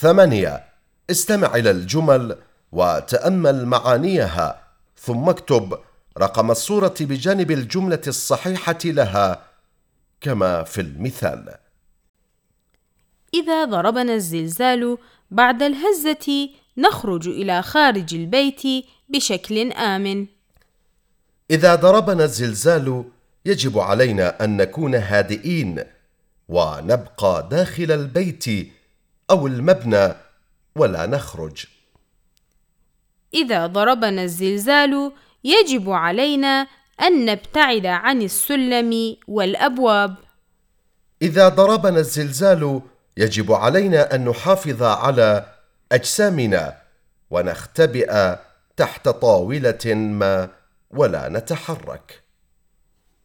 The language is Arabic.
ثمانية استمع إلى الجمل وتأمل معانيها ثم اكتب رقم الصورة بجانب الجملة الصحيحة لها كما في المثال إذا ضربنا الزلزال بعد الهزة نخرج إلى خارج البيت بشكل آمن. إذا ضربنا الزلزال يجب علينا أن نكون هادئين ونبقى داخل البيت أو المبنى ولا نخرج. إذا ضربنا الزلزال يجب علينا أن نبتعد عن السلم والأبواب. إذا ضربنا الزلزال يجب علينا أن نحافظ على أجسامنا ونختبئ تحت طاولة ما ولا نتحرك